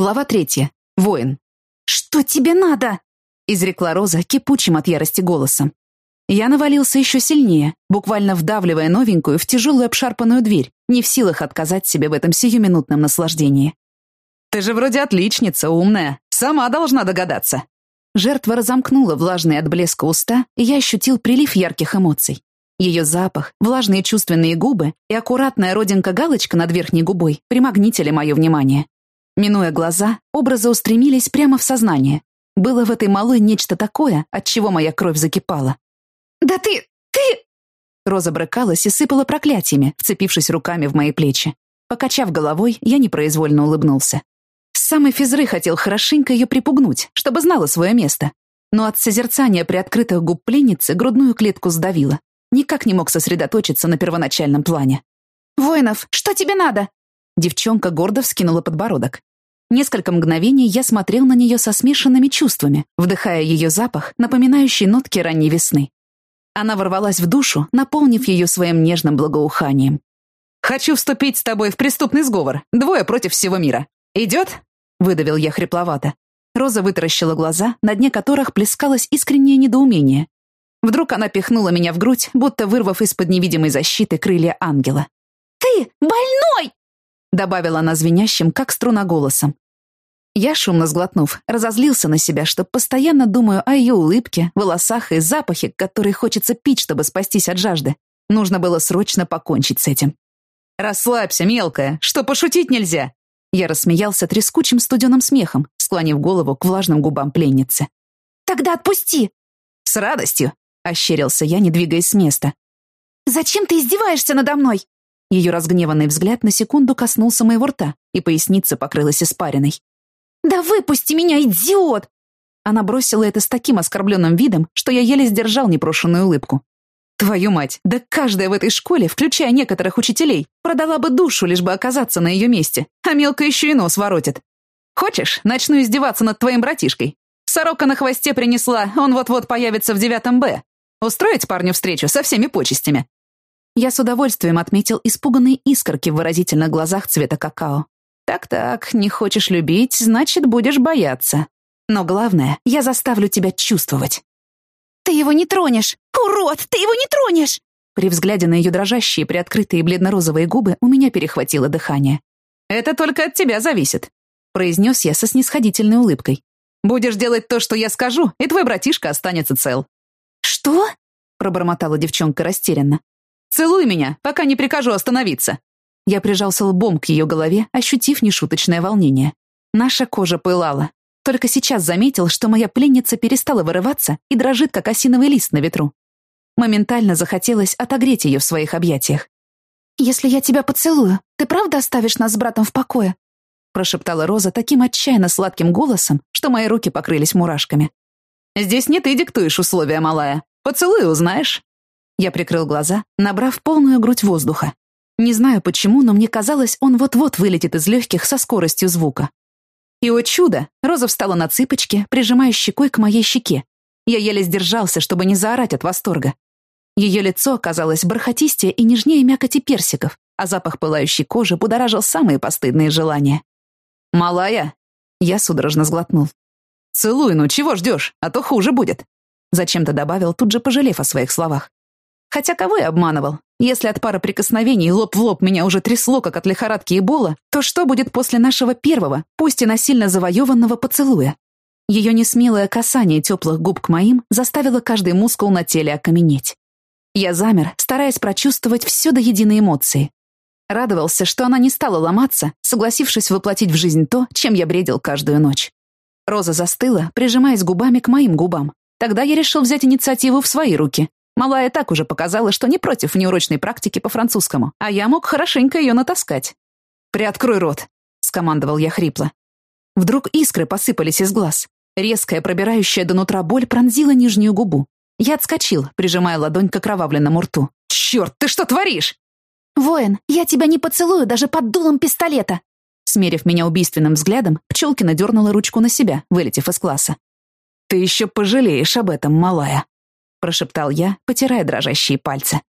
Глава третья. Воин. «Что тебе надо?» — изрекла Роза кипучим от ярости голосом. Я навалился еще сильнее, буквально вдавливая новенькую в тяжелую обшарпанную дверь, не в силах отказать себе в этом сиюминутном наслаждении. «Ты же вроде отличница, умная. Сама должна догадаться». Жертва разомкнула влажные от блеска уста, и я ощутил прилив ярких эмоций. Ее запах, влажные чувственные губы и аккуратная родинка-галочка над верхней губой примагнитили мое внимание. Минуя глаза, образы устремились прямо в сознание. Было в этой малой нечто такое, от чего моя кровь закипала. «Да ты... ты...» Роза брыкалась и сыпала проклятиями, вцепившись руками в мои плечи. Покачав головой, я непроизвольно улыбнулся. С самой физры хотел хорошенько ее припугнуть, чтобы знала свое место. Но от созерцания приоткрытых губ пленницы грудную клетку сдавило. Никак не мог сосредоточиться на первоначальном плане. «Воинов, что тебе надо?» Девчонка гордо вскинула подбородок. Несколько мгновений я смотрел на нее со смешанными чувствами, вдыхая ее запах, напоминающий нотки ранней весны. Она ворвалась в душу, наполнив ее своим нежным благоуханием. «Хочу вступить с тобой в преступный сговор. Двое против всего мира. Идет?» — выдавил я хрипловато. Роза вытаращила глаза, на дне которых плескалось искреннее недоумение. Вдруг она пихнула меня в грудь, будто вырвав из-под невидимой защиты крылья ангела. «Ты больной!» — добавила она звенящим, как струна голосом. Я, шумно сглотнув, разозлился на себя, что постоянно думаю о ее улыбке, волосах и запахе, который хочется пить, чтобы спастись от жажды. Нужно было срочно покончить с этим. «Расслабься, мелкая, что пошутить нельзя!» Я рассмеялся трескучим студеным смехом, склонив голову к влажным губам пленницы. «Тогда отпусти!» «С радостью!» — ощерился я, не двигаясь с места. «Зачем ты издеваешься надо мной?» Ее разгневанный взгляд на секунду коснулся моего рта, и поясница покрылась испариной. «Да выпусти меня, идиот!» Она бросила это с таким оскорбленным видом, что я еле сдержал непрошенную улыбку. Твою мать, да каждая в этой школе, включая некоторых учителей, продала бы душу, лишь бы оказаться на ее месте, а мелко еще и нос воротит. Хочешь, начну издеваться над твоим братишкой? Сорока на хвосте принесла, он вот-вот появится в девятом Б. Устроить парню встречу со всеми почестями. Я с удовольствием отметил испуганные искорки в выразительных глазах цвета какао. Так-так, не хочешь любить, значит, будешь бояться. Но главное, я заставлю тебя чувствовать. Ты его не тронешь! Урод, ты его не тронешь! При взгляде на ее дрожащие, приоткрытые бледно-розовые губы у меня перехватило дыхание. «Это только от тебя зависит», — произнес я со снисходительной улыбкой. «Будешь делать то, что я скажу, и твой братишка останется цел». «Что?» — пробормотала девчонка растерянно. «Целуй меня, пока не прикажу остановиться», я прижался лбом к ее голове, ощутив нешуточное волнение. Наша кожа пылала. Только сейчас заметил, что моя пленница перестала вырываться и дрожит, как осиновый лист на ветру. Моментально захотелось отогреть ее в своих объятиях. «Если я тебя поцелую, ты правда оставишь нас с братом в покое?» прошептала Роза таким отчаянно сладким голосом, что мои руки покрылись мурашками. «Здесь не ты диктуешь условия, малая. Поцелуй узнаешь». Я прикрыл глаза, набрав полную грудь воздуха. Не знаю почему, но мне казалось, он вот-вот вылетит из легких со скоростью звука. И, о чудо, Роза встала на цыпочки, прижимая щекой к моей щеке. Я еле сдержался, чтобы не заорать от восторга. Ее лицо казалось бархатистее и нежнее мякоти персиков, а запах пылающей кожи будоражил самые постыдные желания. «Малая!» Я судорожно сглотнул. «Целуй, ну чего ждешь, а то хуже будет!» Зачем-то добавил, тут же пожалев о своих словах. Хотя кого я обманывал? Если от пары прикосновений лоб в лоб меня уже трясло, как от лихорадки и бола, то что будет после нашего первого, пусть и насильно завоеванного поцелуя? Ее несмелое касание теплых губ к моим заставило каждый мускул на теле окаменеть. Я замер, стараясь прочувствовать все до единой эмоции. Радовался, что она не стала ломаться, согласившись воплотить в жизнь то, чем я бредил каждую ночь. Роза застыла, прижимаясь губами к моим губам. Тогда я решил взять инициативу в свои руки Малая так уже показала, что не против неурочной практики по французскому, а я мог хорошенько ее натаскать. «Приоткрой рот», — скомандовал я хрипло. Вдруг искры посыпались из глаз. Резкая, пробирающая до нутра боль пронзила нижнюю губу. Я отскочил, прижимая ладонь к окровавленному рту. «Черт, ты что творишь?» «Воин, я тебя не поцелую даже под дулом пистолета!» Смерив меня убийственным взглядом, Пчелкина дернула ручку на себя, вылетев из класса. «Ты еще пожалеешь об этом, малая!» Прошептал я, потирая дрожащие пальцы.